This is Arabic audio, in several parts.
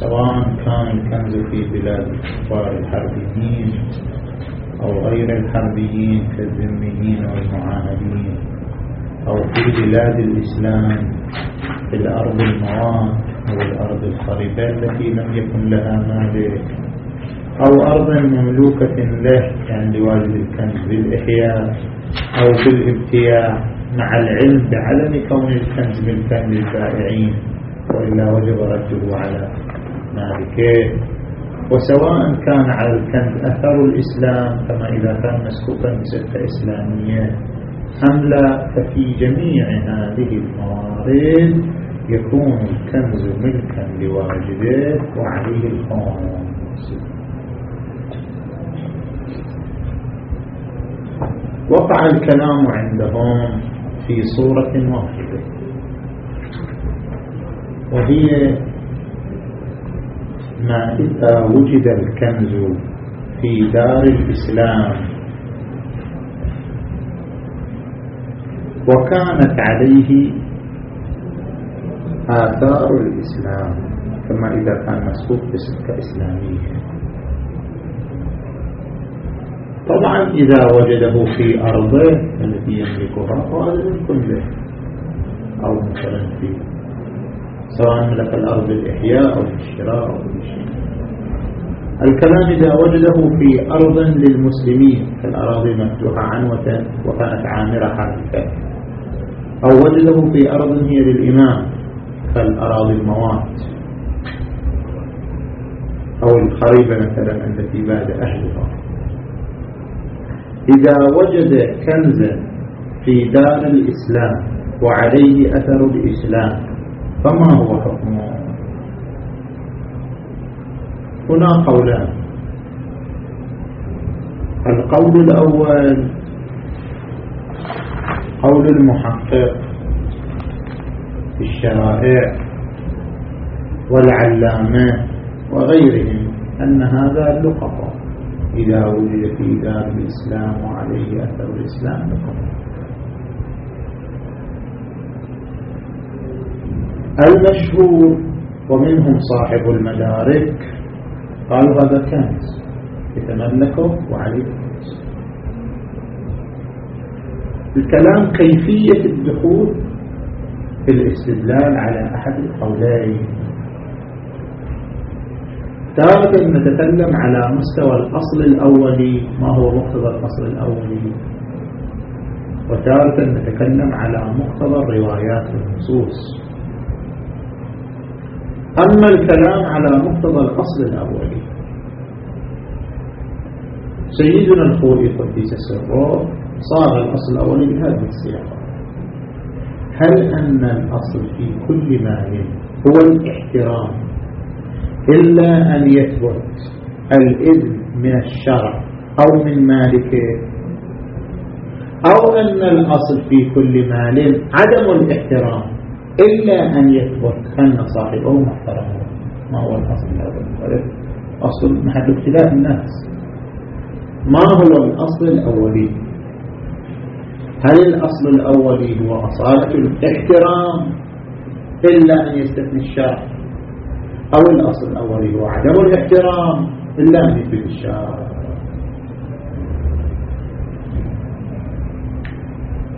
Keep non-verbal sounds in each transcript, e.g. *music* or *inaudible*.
سواء كان الكنز في بلاد الكفار الحربيين أو غير الحربيين كالذميين والمعاهدين أو في بلاد الإسلام في الأرض المواد أو الأرض الخريبة التي لم يكن لها مالك أو أرض مملوكة له يعني لواجد الكنز بالإحياء أو بالابتياع مع العلم بعدم كون الكنز ملكا للبائعين وإلا وجب رده على مالكه وسواء كان على الكنز أثر الإسلام كما إذا كان مسكوكا بسكة إسلامية أم لا ففي جميع هذه الموارد يكون الكنز ملكا لواجبه وعليه الخمس وقع الكلام عندهم في صورة واحدة. وهي ما إذا وجد الكنز في دار الإسلام. وكانت عليه آثار الإسلام. كما إذا كان مسكوك بسكة إسلامية. طبعا إذا وجده في أرضه التي يملكها فهذا ملك له أو مثلا في سواء ملك الأرض الإحياء أو الشراء أو كل شيء. الكلام إذا وجده في أرض للمسلمين كالأراضي مفتوحة عنوة وكانت عامرة حركة أو وجده في أرض هي للإمام كالأراضي الموات. أو الخريبة مثلا التي بعد أهلها. إذا وجد كنزا في دار الإسلام وعليه أثر الإسلام فما هو حكمه؟ هنا قولان. القول الأول قول المحقق في الشرائع والعلامة وغيرهم أن هذا لقطة. إذا وجد في دار الإسلام وعليه أثر الإسلام المشهور ومنهم صاحب المدارك قالوا هذا كنز. يتملكه وعليه الكلام كيفية الدخول في الاستدلال على أحد القولين تارة نتكلم على مستوى الأصل الأولي ما هو مقتضى الأصل الأولي؟ وتارة نتكلم على مقتضى الروايات والنصوص أما الكلام على مقتضى الأصل الأولي سيدنا الخوئي قديس سره صار الأصل الأولي بهذه السياقة هل أن الأصل في كل مال هو الإحترام؟ إلا أن يثبت الإذن من الشرع أو من مالكه أو أن الأصل في كل مال عدم الاحترام إلا أن يثبت. أن صاحبه محترم. ما هو الأصل؟ الأول أصل محل ابتلاء الناس. ما هو الأصل الأولي هل الأصل الأولي هو أصالة الاحترام إلا أن يستثني الشرع؟ أو الأصل الأولي هو عدم الاحترام. إلا يثبت الشارع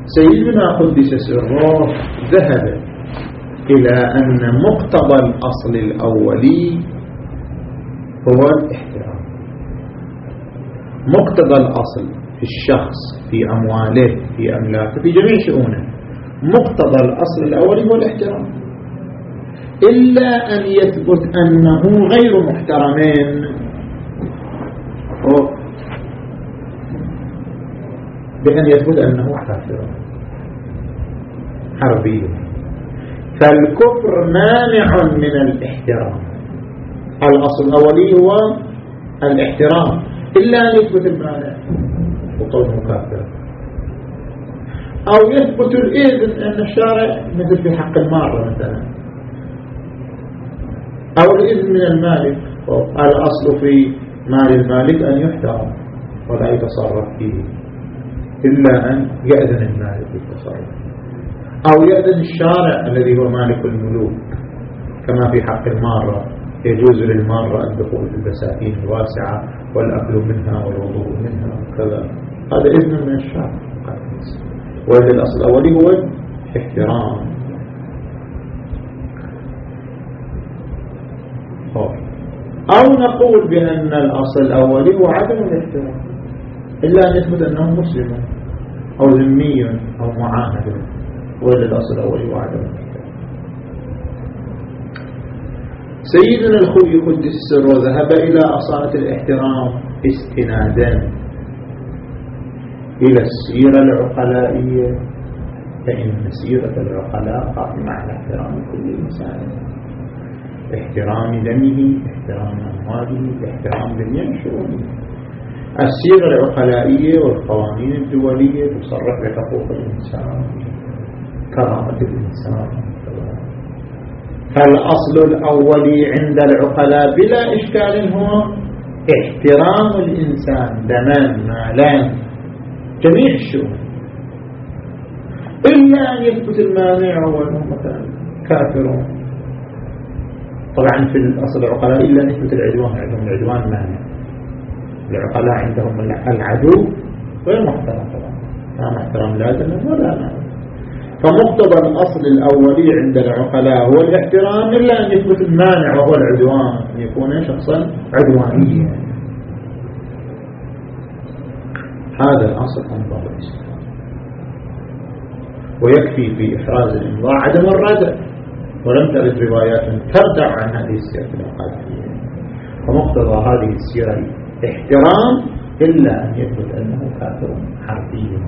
سيدنا قدس سره ذهب إلى أن مقتضى الأصل الأولي هو الاحترام. مقتضى الأصل في الشخص في أمواله في أملاكه في جميع شؤونه. مقتضى الأصل الأولي هو الاحترام. إلا أن يثبت أنه غير محترمين. بأن يثبت أنه كافر. حربي. فالكفر مانع من الاحترام. الأصل الأولي هو الاحترام. إلا أن يثبت المانع. وقوله كافر. أو يثبت الإذن أن الشارع مثل في حق المارة مثلا. أو الإذن من المالك. الأصل في مال المالك أن يحترم ولا يتصرف فيه. إلا أن يأذن المالك بالتصرف. أو يأذن الشارع الذي هو مالك الملوك. كما في حق المارة يجوز للمارة الدخول في البساتين الواسعة والأكل منها والوضوء منها وكذا. هذا إذن من الشعب وإذا الأصل الأولي هو احترام. أو نقول بأن الأصل الأولي هو عدم الاحترام إلا أن يثبت أنه مسلم أو ذمي أو معاهد وإلا الأصل الأولي هو عدم الاحترام. سيدنا الخوي قدس السر وذهب إلى أصالة الاحترام استنادا إلى السيرة العقلائية فإن سيرة العقلاء قائمة على احترام كل إنسان. احترام دمه احترام أمواله احترام جميع شؤونه السيرة العقلائية والقوانين الدولية تصرح بحقوق الإنسان كرامة الإنسان. فالأصل الأولي عند العقلاء بلا إشكال هو احترام الإنسان دمان مالان جميع الشؤون. إلا أن يثبت المانع هو مثلا كافرون. طبعا في الأصل العقلاء إلا يثبت العدوان عندهم العدوان مانع. العقلاء عندهم العدو غير محترم طبعا. لا محترم لا دم ولا مانع. فمقتضى الأصل الأولي عند العقلاء هو الاحترام إلا أن يثبت المانع وهو العدوان أن يكون شخصا عدوانيا. هذا الأصل أنظر الإسلام. ويكفي في إحراز الإنظار عدم الردع. ولم ترد روايات تردع عن هذه السيرة الأقادية فمقتضى هذه السيرة احترام إلا أن يثبت أنه كافر حربي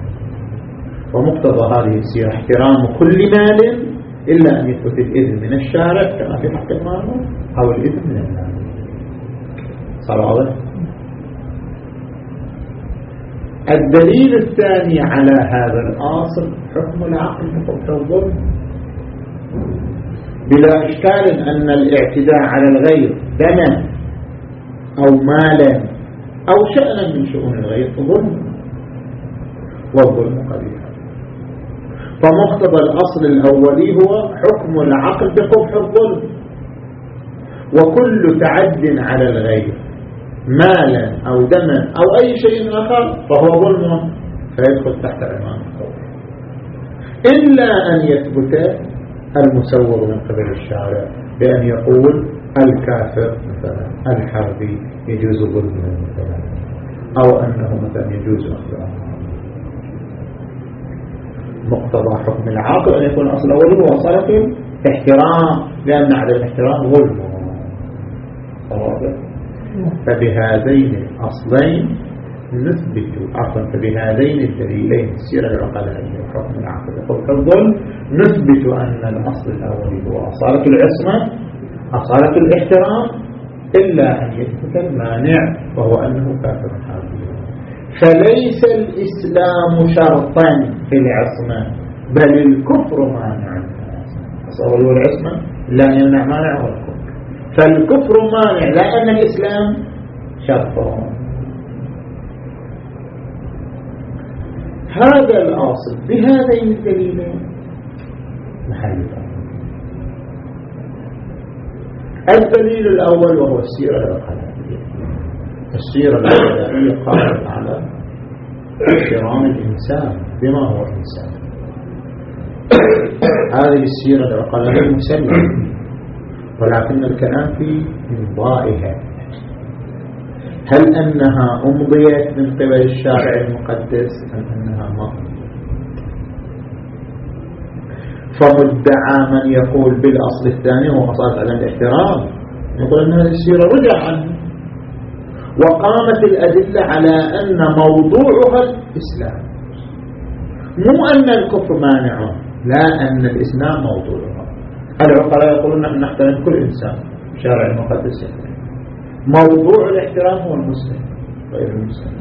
ومقتضى هذه السيرة احترام كل مال إلا أن يثبت الإذن من الشارع كما في حق المال أو الإذن من المال صار واضح؟ الدليل الثاني على هذا الأصل حكم العقل حكم الظلم. بلا إشكال أن الاعتداء على الغير دما أو مالا أو شأنا من شؤون الغير ظلم والظلم قبيح. فمقتضى الأصل الأولي هو حكم العقل بقبح الظلم. وكل تعد على الغير مالا أو دما أو أي شيء آخر فهو ظلم فيدخل تحت عنوان إلا أن يثبت المسور من قبل الشارع بأن يقول الكافر مثلا الحربي يجوز ظلمه مثلا أو أنه مثلا يجوز أخذ مقتضى حكم العاقل أن يكون أصل هو صرف احترام لأن عدم الاحترام ظلم فبهذين الأصلين نثبت عفوا فبهذين الدليلين السيرة العقلائية وحكم العقل وحكم الظلم نثبت أن الأصل الأول هو أصالة العصمة أصالة الاحترام إلا أن يثبت المانع وهو أنه كافر حاضر. فليس الإسلام شرطا في العصمة بل الكفر مانع. أصول العصمة لا يمنع مانع والكفر فالكفر مانع لا أن الإسلام شرط هذا الأصل بهذين الدليلين محل الدليل الأول وهو السيرة الأخلاقية. السيرة الأولى قامت على احترام الإنسان بما هو إنسان. هذه السيرة العقلانية مسلمة ولكن الكلام في إمضائها هل أنها أمضيت من قبل الشارع المقدس؟ أم أنها ما؟ فمدعى من يقول بالأصل الثاني هو أصل على الاحترام. يقول أن هذه السيرة رجع عنه وقامت الأدلة على أن موضوعها الإسلام. مو أن الكفر مانع لا أن الإسلام موضوعها. العقلاء يقولون نحن نحترم كل إنسان شارع المقدس موضوع الاحترام هو المسلم. غير المسلم.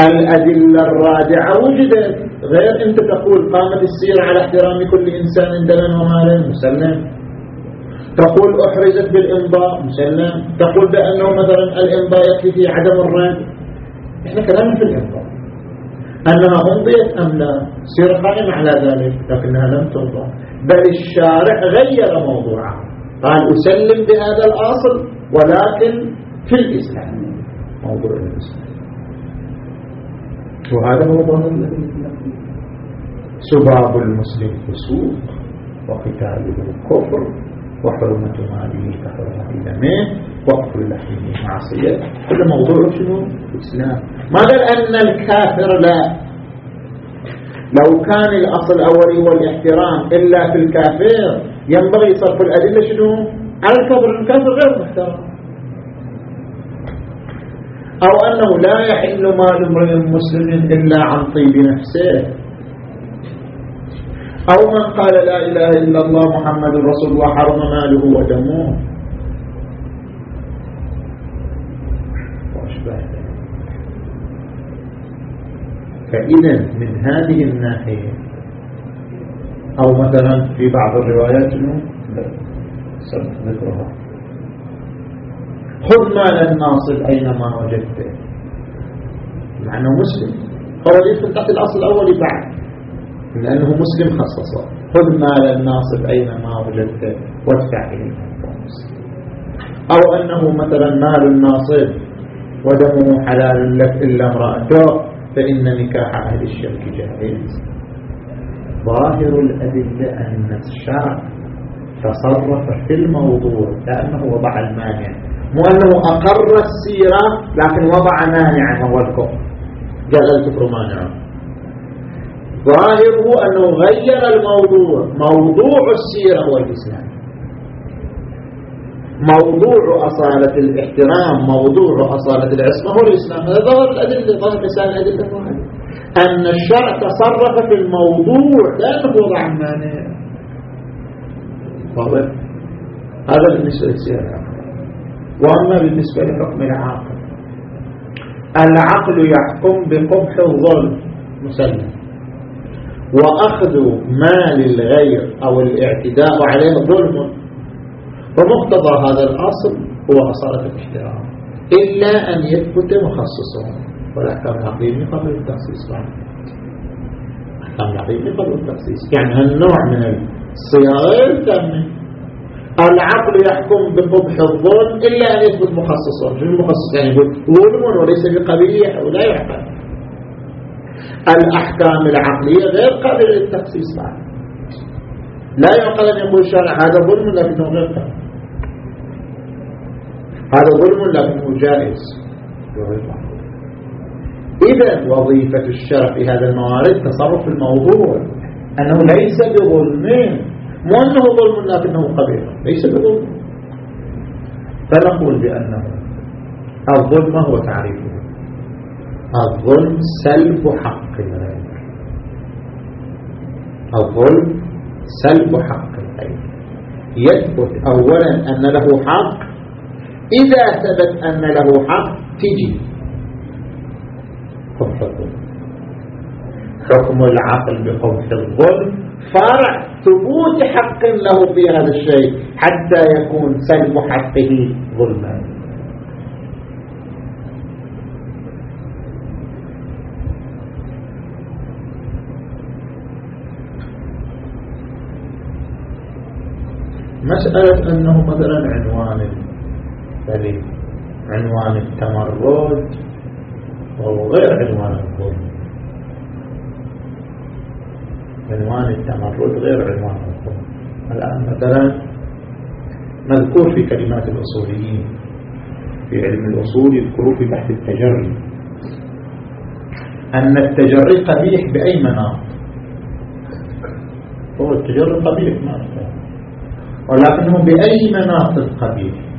الأدلة الراجعة وجدت غير أنت تقول قامت السيرة على احترام كل إنسان دما ومالا مسلم. تقول أحرزت بالإنضاء مسلم. تقول بأنه مثلا الإنضاء يكفي في عدم الرد. إحنا كلامنا في الإنضاء أنها أمضيت أم لا؟ سير قائم على ذلك لكنها لم تمضى بل الشارع غير موضوعها. قال أسلم بهذا الأصل ولكن في الإسلام. موضوع الإسلام. وهذا هو ظاهر سباب المسلم فسوق وقتاله كفر وحرمة ماله كحرمة دمه وقف لحمه معصية. كل موضوع شنو؟ الإسلام. ما قال أن الكافر لا؟ لو كان الأصل الأولي هو الاحترام إلا في الكافر ينبغي صرف الأدلة شنو؟ على الكفر الكافر غير محترم. أو أنه لا يحل مال امرئ مسلم إلا عن طيب نفسه. أو من قال لا إله إلا الله محمد رسول الله حرم ماله ودمه. فإذا من هذه الناحية أو مثلا في بعض الروايات ذكرها خذ مال الناصب أينما وجدته مع أنه مسلم. هو يدخل تحت الأصل الأول بعد. لأنه مسلم خصصه. خذ مال الناصب أينما وجدته وادفع إليه. أو أنه مثلا مال الناصب ودمه حلال لك إلا امرأته فإن نكاح أهل الشرك جائز. ظاهر الأدلة أن الشرع تصرف في الموضوع كأنه وضع المانع. مو أنه أقر السيرة لكن وضع مانعا وهو الكفر. قال الكفر مانعا ظاهره أنه غير الموضوع موضوع السيرة هو الإسلام موضوع أصالة الاحترام موضوع أصالة العصمة هو الإسلام هذا ظاهر الأدلة ظاهر لسان الأدلة واحد أن الشرع تصرف في الموضوع لأنه وضع المانع واضح؟ هذا بالنسبة للسيرة وأما بالنسبة لحكم العاقل. العقل يحكم بقبح الظلم. مسلم. وأخذ مال الغير أو الاعتداء عليه ظلم. فمقتضى هذا الأصل هو أصالة الاحترام. إلا أن يثبت مخصصه. والأحكام العقلية قبل التخصيص الأحكام العقلية قبل التخصيص. يعني هالنوع من الصياغة تامة العقل يحكم بقبح الظلم إلا أن يثبت مخصصه شنو المخصص؟ يعني يقول ظلم وليس بقبيح ولا يعقل الأحكام العقلية غير قابلة للتخصيص بعد لا يعقل أن يقول الشارع هذا ظلم لكنه غير قابل هذا ظلم لكنه جائز إذا وظيفة الشرع في هذا الموارد تصرف الموضوع. أنه ليس بظلم. مو أنه ظلم لكنه قبيح. ليس بظلم. فنقول بأنه الظلم هو تعريفه. الظلم سلب حق الغير الظلم سلب حق الغير يثبت أولا أن له حق. إذا ثبت أن له حق تجي. الظلم حكم العقل بقبح الظلم. فرع ثبوت حق له في هذا الشيء حتى يكون سلب حقه ظلما. مسألة أنه مثلا عنوان البلي عنوان التمرد. وهو غير عنوان الظلم عنوان التمرد غير عنوان الظلم الآن مثلا مذكور في كلمات الأصوليين؟ في علم الأصول يذكروا في بحث التجري. أن التجري قبيح بأي مناط هو التجري قبيح ما ولكنه بأي مناطق قبيح؟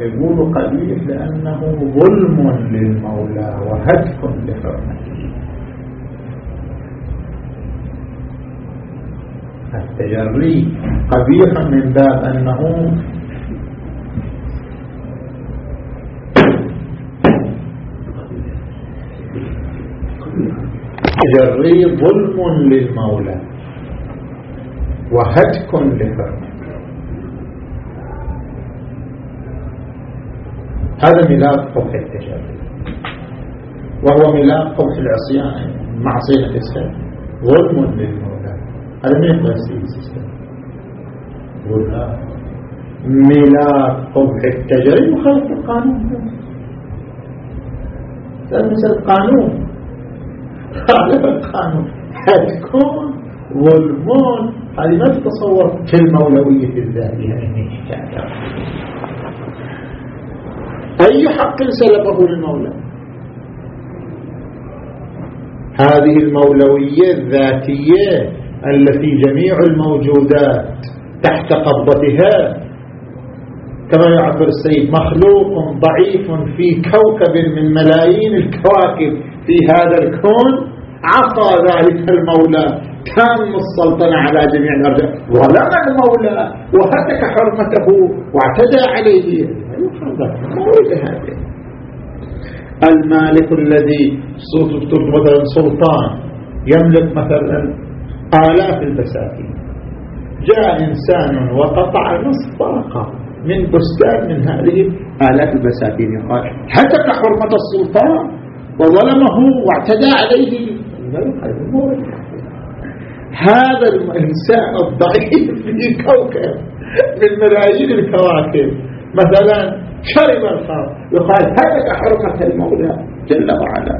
يقول قبيح لأنه ظلم للمولى وهتك لحرمته. التجري قبيح من باب أنه تجري ظلم للمولى وهتك لحرمة هذا ميلاد قبح التشابه وهو ملاك قبح العصيان معصية السلام ظلم للمولى. هذا ما يستوي ولا ملاك قبح التجري مخالف القانون. مثل القانون. خالف القانون. حتكون ظلمون. هذه ما تتصور في المولوية الذاتية أي حق سلبه المولى هذه المولوية الذاتية التي جميع الموجودات تحت قبضتها. كما يعبر السيد مخلوق ضعيف في كوكب من ملايين الكواكب. في هذا الكون عصى ذلك المولى. تام السلطنة على جميع الأرض ظلم المولى وهتك حرمته واعتدى عليه. المالك الذي مثلا سلطان يملك مثلا آلاف البساتين جاء إنسان وقطع نصف طاقة من بستان من هذه آلاف البساتين يقال هتك حرمة السلطان؟ وظلمه واعتدى عليه. هذا الإنسان الضعيف في كوكب من ملايين الكواكب. مثلا شرب الخمر يقال هتك حرمة المولى جل وعلا.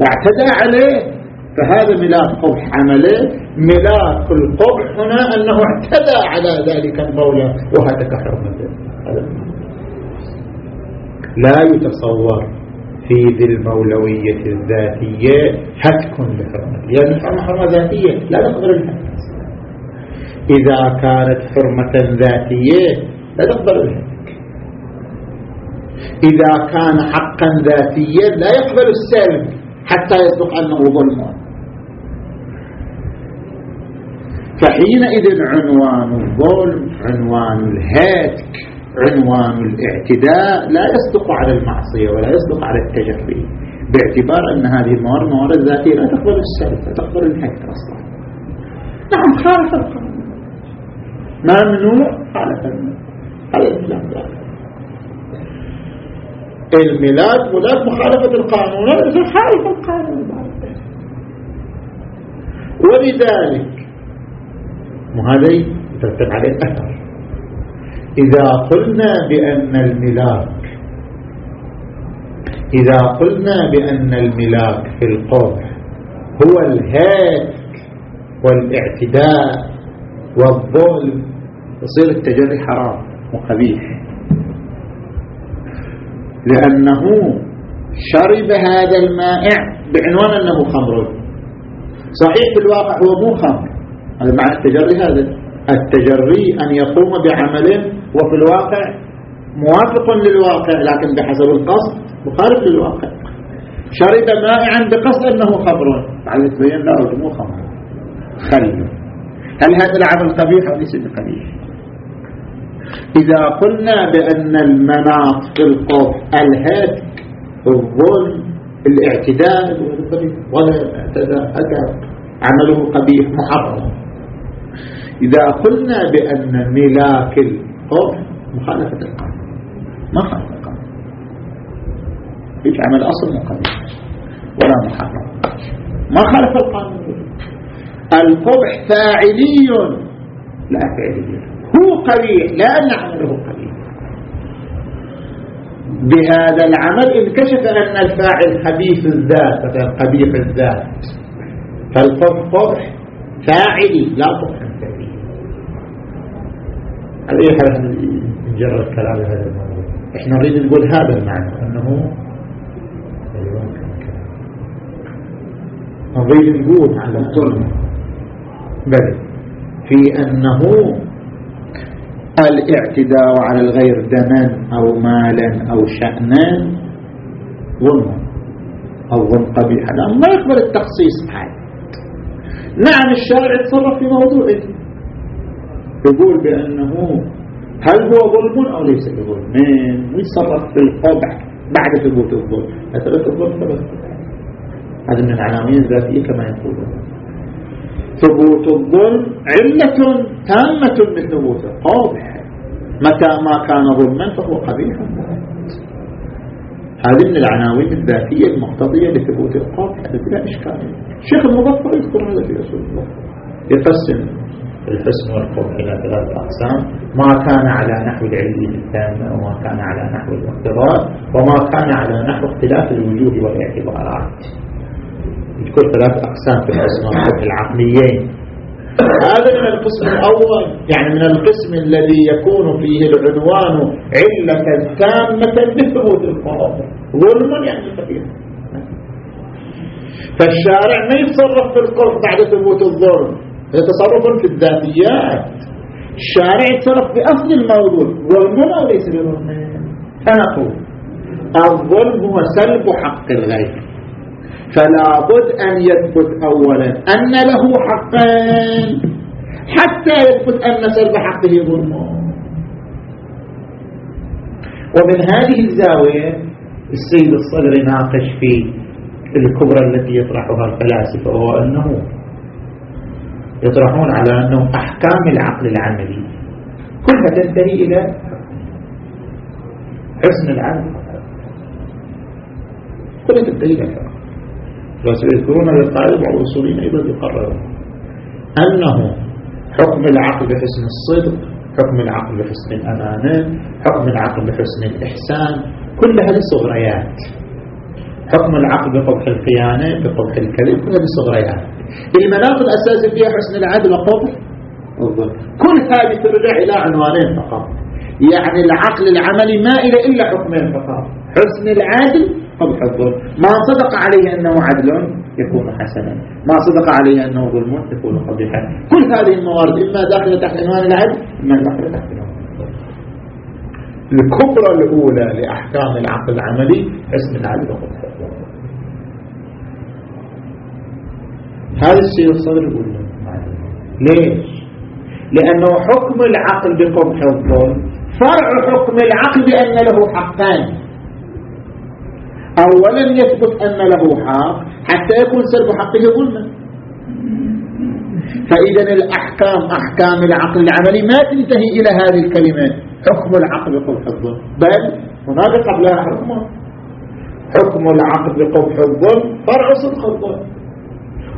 واعتدى عليه. فهذا ملاك قبح عمله ملاك القبح هنا أنه اعتدى على ذلك المولى. وهتك حرمته لا يتصور في ذي المولوية الذاتية هتك لحرمته. يعني حرمة حرمة ذاتية. لا نقدر الهتك. إذا كانت حرمة ذاتية لا نقدر الهتك. إذا كان حقا ذاتيا لا يقبل السلب حتى يصدق أنه ظلم. فحينئذ عنوان الظلم عنوان الهاتك عنوان الاعتداء لا يصدق على المعصية ولا يصدق على التجري باعتبار أن هذه الموارد موارد ذاتية لا تقبل السلف لا تقبل الهتك أصلا. نعم خالف القانون ممنوع خالف ذلك الميلاد ملاك مخالفة القانون. هذا خالف القانون. ولذلك وهذا يترتب عليه أثر إذا قلنا بأن الملاك إذا قلنا بأن الملاك في القبح هو الهاتك والاعتداء والظلم يصير التجري حرام وقبيح. لأنه شرب هذا المائع بعنوان أنه خمر. صحيح في الواقع هو مو خمر. هذا معنى التجري هذا. التجري أن يقوم بعمل وفي الواقع موافق للواقع لكن بحسب القصد مخالف للواقع. شرب مائعا بقصد أنه خمر. بعد تبين لا مو خمر. خل. هل هذا العمل قبيح أو ليس بقبيح؟ إذا قلنا بأن المناط في القف الهتك الظلم الاعتداء ولا اعتداء عمله قبيح محرم. إذا قلنا بأن ملاك القبح مخالفة القانون ما خالف القانون. هيك عمل أصل مقبل ولا محرم. ما خالف القانون. القبح فاعلي لا فعلي هو قبيح لا أن عمله قبيح بهذا العمل انكشف أن الفاعل خبيث الذات مثلا قبيح الذات. فالقبح فاعلي لا قبح على حال نجرد كلام هذا؟ الموضوع إحنا نريد نقول هذا المعنى أنه نريد نقول على الظلم بل في أنه الاعتداء على الغير دما أو مالا أو شأنا ظلم أو ظلم قبيح ما يقبل التخصيص هذا نعم الشارع يتصرف في موضوعه يقول بأنه هل هو ظلم أو ليس بظلم؟ ويتصرف في القبح بعد ثبوت الظلم. ثبت الظلم ثبت هذا من العناوين الذاتية كما يقولون ثبوت الظلم علة تامة لثبوته قابح متى ما كان ظلما فهو قبيح. هذه من العناوين الذاتية المقتضية لثبوت القول هذا بلا إشكال. الشيخ المظفر يذكر هذا في أصول الله. يقسم الحسن والقبح إلى ثلاث أقسام. ما كان على نحو العلم التامة وما كان على نحو الاقتضاء وما كان على نحو اختلاف الوجوه والاعتبارات. يذكر ثلاث أقسام في والقبح *coughs* العقليين. هذا من القسم الأول يعني من القسم الذي يكون فيه العنوان علة تامة لثبوت القرار ظلم يعني خفيف فالشارع ما يتصرف في القرب بعد ثبوت الظلم هذا تصرف في الذاتيات. الشارع يتصرف بأصل الموضوع ظلم أو ليس بظلم. فنقول الظلم هو سلب حق الغير فلا بد أن يثبت أولا أن له حقين حتى يثبت أن سلب حقه ظلم ومن هذه الزاوية السيد الصدر ناقش في الكبرى التي يطرحها الفلاسفة وهو أنه يطرحون على أنه أحكام العقل العملي. كلها تنتهي إلى حسن العقل كلها تنتهي إلى الحكم يذكرون القاعدة بعض الأصوليين أيضا يقررون أنه حكم العقل بحسن الصدق حكم العقل بحسن الأمانة حكم العقل بحسن الإحسان كل هذه صغريات حكم العقل بقبح الخيانة بقبح الكذب كل هذه صغريات المناط الأساسي فيها حسن العدل وقبح كل هذه ترجع إلى عنوانين فقط. يعني العقل العملي ما إلى إلا حكمين فقط. حسن العدل قبح الظلم ما صدق عليه أنه عدل يكون حسنا. ما صدق عليه أنه ظلم يكون قبيحا. كل هذه الموارد إما داخلة تحت عنوان العدل إما داخلة تحت عنوان الكبرى الأولى لأحكام العقل العملي حسن العدل وقبح الظلم هذا الشيء الصدر يقول ليش؟ لأنه حكم العقل بقبح الظلم فرع حكم العقل بأن له حقان. أولا يثبت أن له حق حتى يكون سلب حقه ظلما. فإذا الأحكام أحكام العقل العملي ما تنتهي إلى هذه الكلمات حكم العقل بقبح الظلم. بل هناك قبلها حكم. حكم العقل بقبح الظلم فرع صدق الظلم.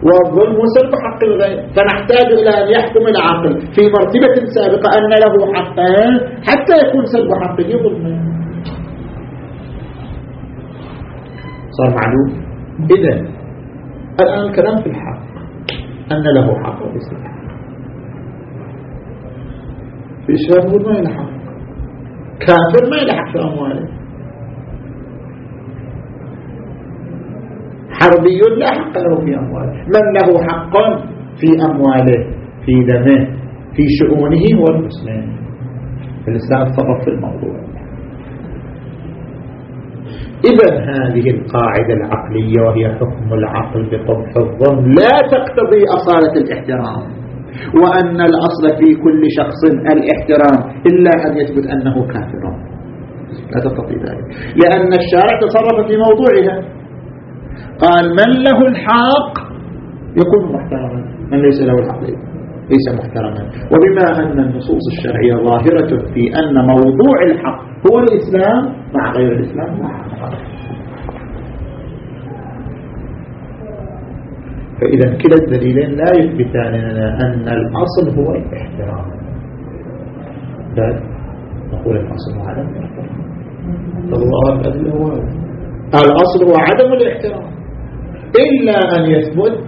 والظلم سلب حق الغير. فنحتاج إلى أن يحكم العقل في مرتبة سابقة أن له حقان حتى يكون سلب حقه ظلما. صار معلوم. إذا الآن الكلام في الحق أن له حق وليس في إشهاد ما يلحق كافر ما يلحق في أمواله. حربي لا حق له في أمواله. من له حق في أمواله؟ في دمه في شؤونه هو المسلم الإسلام تصرف في الموضوع. إذا هذه القاعدة العقلية وهي حكم العقل بقبح الظن لا تقتضي أصالة الاحترام وأن الأصل في كل شخص الاحترام إلا أن يثبت أنه كافر. لا تقتضي ذلك. لأن الشارع تصرف في موضوعها. قال من له الحق يكون محترما من ليس له الحق ليس محترما. وبما أن النصوص الشرعية ظاهرة في أن موضوع الحق هو الإسلام مع غير الإسلام. لا فإذا كلا الدليلين لا يثبتان لنا أن الأصل هو الاحترام. بل نقول الأصل هو عدم الاحترام. الله الأصل هو عدم الاحترام. إلا أن يثبت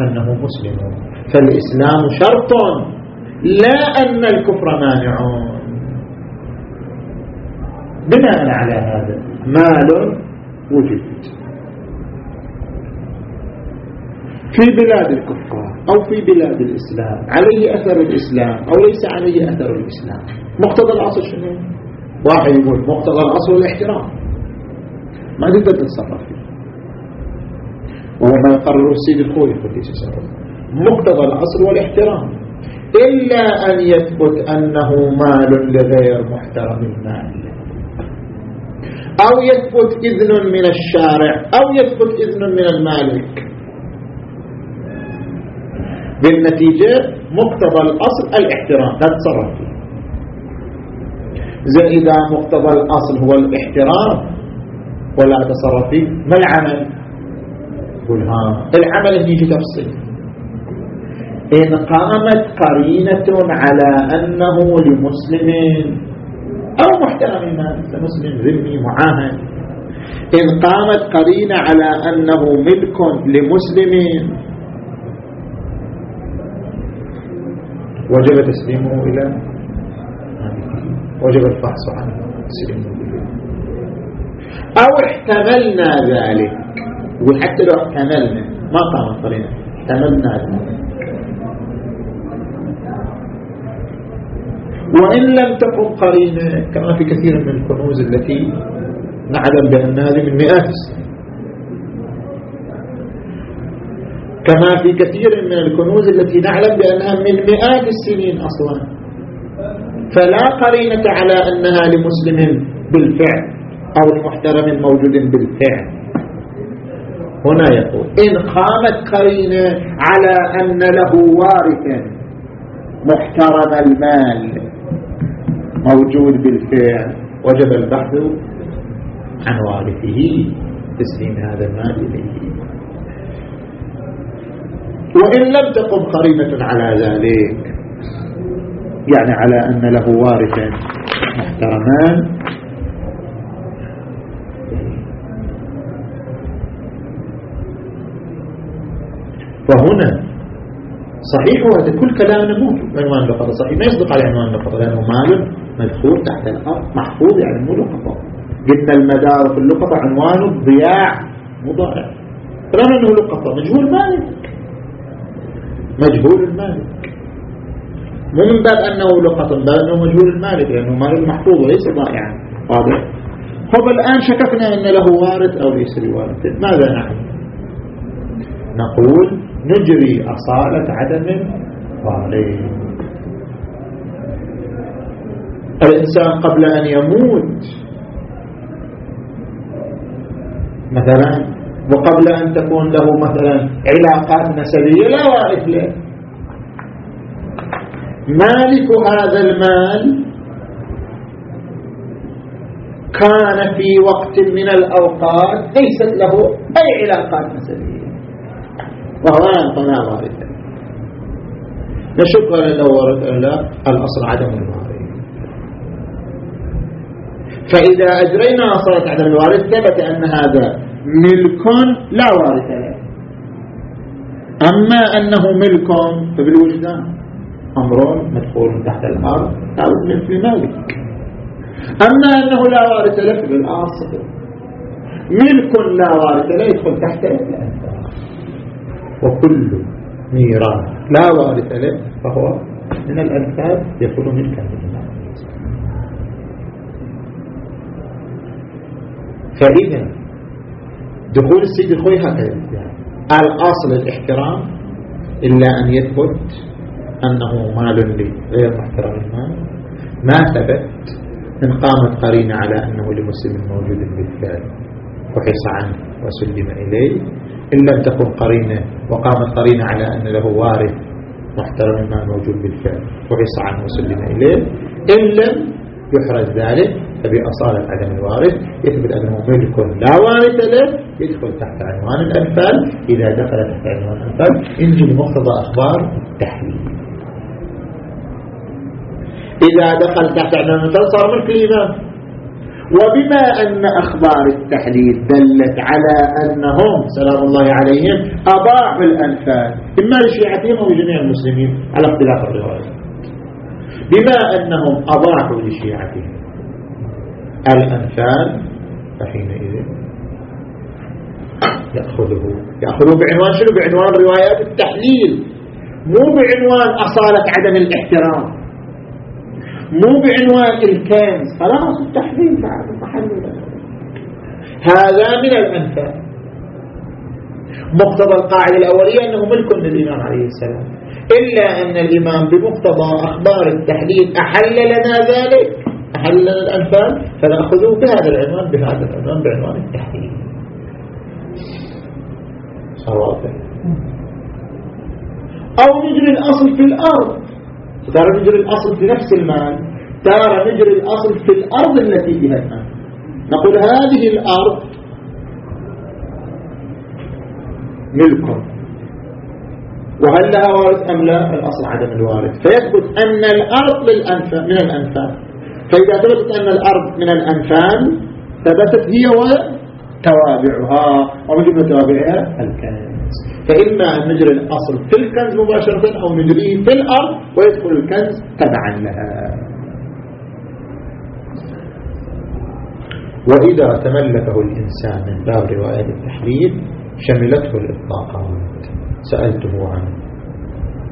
أنه مسلم. فالإسلام شرط. لا أن الكفر مانع. بناء على هذا مال وجد. في بلاد الكفار أو في بلاد الإسلام عليه أثر الإسلام أو ليس عليه أثر الإسلام. مقتضى الأصل شنو؟ واحد يقول مقتضى الأصل الاحترام ما تقدر تتصرف فيه. وهو ما يقرره السيد الخوي القديس سره مقتضى الأصل والاحترام. إلا أن يثبت أنه مال لغير محترم المال أو يثبت إذن من الشارع أو يثبت إذن من المالك. بالنتيجة مقتضى الأصل الاحترام. لا تصرف فيه زي إذا مقتضى الأصل هو الاحترام ولا أتصرف فيه. ما العمل؟ قل ها. العمل في تفصيل. إن قامت قرينة على أنه لمسلم أو محترم مسلم ذمي معاهد. إن قامت قرينة على أنه ملك لمسلم. وجب تسليمه إلى وجب الفحص عنه تسليمه أو احتملنا ذلك. وحتى لو احتملنا ما قام قرينة احتملنا ذلك. وإن لم تكن قرينة كما في كثير من الكنوز التي نعلم بأن هذه من مئات السنين. كما في كثير من الكنوز التي نعلم بأنها من مئات السنين أصلا. فلا قرينة على أنها لمسلم بالفعل أو لمحترم موجود بالفعل. هنا يقول إن قامت قرينة على أن له وارثا محترم المال. موجود بالفعل وجب البحث عن وارثه تسليم هذا المال إليه وإن لم تقم قرينة على ذلك يعني على أن له وارثا محترمان فهنا صحيح هذا كل كلامنا موجود عنوان لقطة صحيح ما يصدق على عنوان لقطة لأنه مال. مدخول تحت الأرض محفوظ يعني مو لقطة. قلنا المدار في اللقطة عنوانه الضياع مضارع. رغم أنه لقطة مجهول مالك. مجهول المالك. مو من باب أنه لقطة من باب أنه مجهول المالك لأنه مال محفوظ وليس ضائعا واضح؟ طب الآن شككنا أن له وارث أو ليس بوارث ماذا نعمل نقول نجري أصالة عدم الوارث الإنسان قبل أن يموت. مثلا وقبل أن تكون له مثلا علاقات نسبية لا وارث له. مالك هذا المال كان في وقت من الأوقات ليست له أي علاقات نسبية. وهو ينطى لا وارث نشك أن له. وارث لا الأصل عدم الوارث فإذا أجرينا صلاة عدم الوارث ثبت أن هذا ملك لا وارث له. أما أنه ملك فبالوجدان أمر مدخول تحت الأرض أو مثل مالك أما أنه لا وارث له فبالأصل ملك لا وارث له يدخل تحت الأنفاق وكل ميراث لا وارث له فهو من الأنفاق يكون ملكا. لله فإذا دخول السيد الخوي هكذا. الأصل الاحترام إلا أن يثبت أنه مال لي غير محترم المال. ما ثبت إن قامت قرينة على أنه لمسلم موجود بالفعل. وحص عنه وسلم إليه. إن لم تكن قرينة وقامت قرينة على أن له وارث محترم المال موجود بالفعل. وحص عنه وسلم إليه. إن لم يحرز ذلك فبأصالة عدم الوارث يثبت أنه ملك لا وارث له يدخل تحت عنوان الأنفال إذا دخل تحت عنوان الأنفال ينجي بمقتضى أخبار التحليل. إذا دخل تحت عنوان الأنفال صار ملك الإمام وبما أن أخبار التحليل دلت على أنهم سلام الله عليهم أضاعوا الأنفال إما لشيعتهم أو لجميع المسلمين على اختلاف الروايات بما أنهم أضاعوا لشيعتهم. الأنفال فحينئذ يأخذه. يأخذه بعنوان شنو؟ بعنوان روايات التحليل. مو بعنوان أصالة عدم الاحترام. مو بعنوان الكنز. خلاص التحليل بعد محل. هذا من الأنفال. مقتضى القاعدة الأولية أنه ملك للإمام عليه السلام. إلا أن الإمام بمقتضى أخبار التحليل أحل لنا ذلك. أحل لنا الأنفال فنأخذه بهذا العنوان بهذا العنوان بعنوان التحليل صواب أو نجري الأصل في الأرض. ترى نجري الأصل في نفس المال ترى نجري الأصل في الأرض التي فيها المال نقول هذه الأرض ملكم وهل لها وارث أم لا؟ الأصل عدم الوارث. فيثبت أن الأرض من الأنفال. فإذا ثبتت أن الأرض من الأنفال ثبتت هي وتوابعها. ومن جملة توابعها؟ الكنز. فإما أن نجري الأصل في الكنز مباشرة أو نجريه في الأرض ويدخل الكنز تبعا لها. وإذا تملكه الإنسان من باب رواية التحليل شملته الإطلاقات سألته عن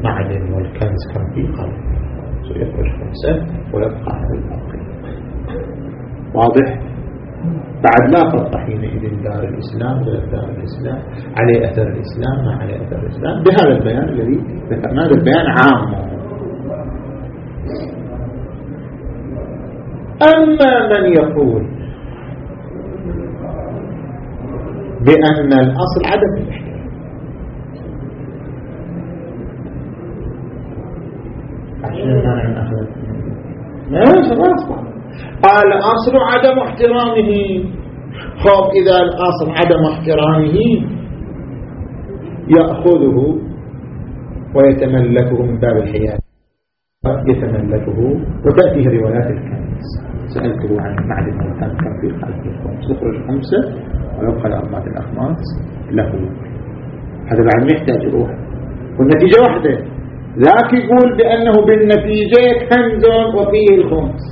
معدن والكنز كم في قلب. سيخرج خمسة ويبقى على الباقي. واضح؟ بعد لا فرق حينئذ دار الإسلام غير دار الإسلام عليه أثر الإسلام ما عليه أثر الإسلام. بهذا البيان الذي ذكرناه هذا البيان عام. أما من يقول بأن الأصل عدم الاحترام قال أصل عدم احترامه. خب إذا الأصل عدم احترامه يأخذه ويتملكه من باب الحياة. يتملكه وتأتيه روايات الكنز سألته عن معدن الكنز كم في قلب الخمس تخرج خمسة ويبقى الأربعة الأخماس له. هذا بعد ما يحتاج روح والنتيجة واحدة. ذاك يقول بأنه بالنتيجة كنز وفيه الخمس.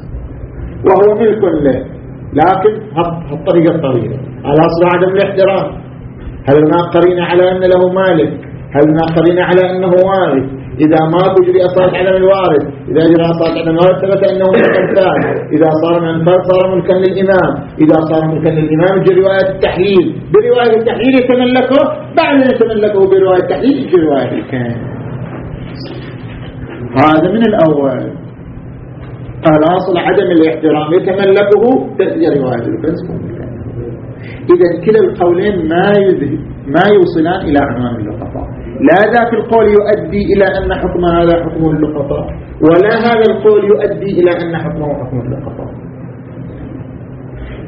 وهو ملك له. لكن هالطريقة الطويلة. على أصل عدم الاحترام؟ هل هناك قرينة على أن له مالك؟ هل هناك قرينة على أنه وارث؟ إذا ما تجري أصالة عدم الوارث إذا جرى أصالة عدم الوارث ثبت أنه من الأنفال إذا صار من الأنفال صار ملكا للإمام. إذا صار ملكا للإمام يجي رواية التحليل. برواية التحليل يتملكه بعد أن يتملكه برواية التحليل يجي رواية الكامل هذا من الأول. الأصل عدم الاحترام يتملكه تأتي رواية الكنز إذا كلا القولين ما ما يوصلان إلى عنوان اللقطة. لا ذاك القول يؤدي إلى أن حكم هذا حكم اللقطاء ولا هذا القول يؤدي إلى أن حكمه حكم اللقطاء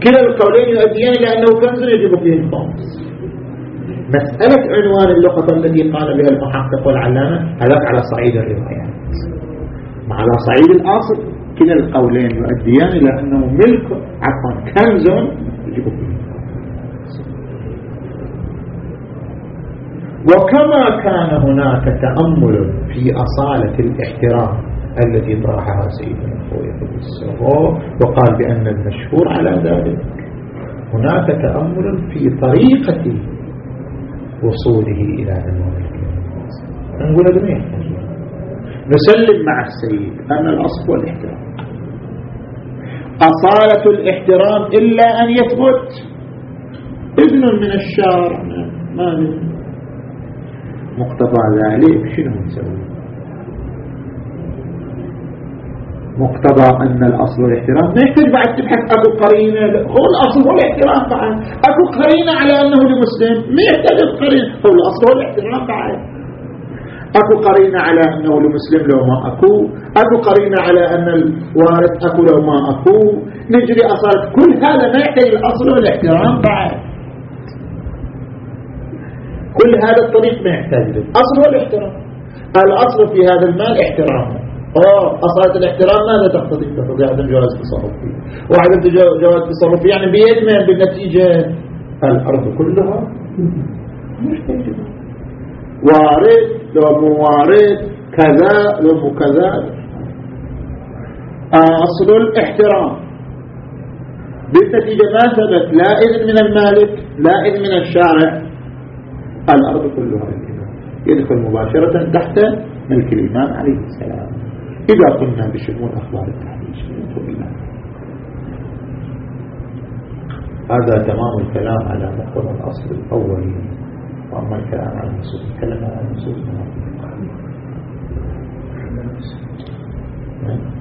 كلا القولين يؤديان إلى أنه كنز يجب فيه الخمس مسألة عنوان اللقطة التي قال بها المحقق والعلامة هذاك على صعيد الروايات على صعيد الأصل كلا القولين يؤديان إلى أنه ملك عفوا كنز وكما كان هناك تأمل في أصالة الاحترام التي طرحها سيدنا خوي السهو وقال بأن المشهور على ذلك. هناك تأمل في طريقة وصوله إلى عنوان نقول هذا ما يحتاج نسلم مع السيد أن الأصل هو الاحترام. أصالة الاحترام إلا أن يثبت. ابن من الشارع ما مقتضى ذلك شنو نسوي؟ مقتضى أن الأصل الاحترام. ما يحتاج بعد تبحث أكو قرينة. هو الأصل هو الاحترام بعد. أكو قرينة على أنه لمسلم ما يحتاج القرينة هو الأصل هو الاحترام بعد. أكو قرينة على أنه لمسلم لو ما أكو. أكو قرينة على أن الوارث أكو لو ما أكو. نجري أصالة كل هذا ما يحتاج الأصل والاحترام بعد. كل هذا الطريق ما يحتاج له أصل هو الاحترام الأصل في هذا المال احترامه آه أصالة الاحترام ماذا تقتضي؟ تقتضي عدم جواز التصرف فيه. وعدم جواز التصرف فيه يعني بيد من بالنتيجة. الأرض كلها. محتاجة وارد لو مو وارد كذا لو مو كذا. أصل الاحترام. بالنتيجة ما ثبت لا إذن من المالك لا إذن من الشارع. الأرض كلها يدخل مباشرة تحت ملك الإمام عليه السلام. إذا قلنا بشمول أخبار التحديث هذا تمام الكلام على مقتضى الأصل الأولي Right?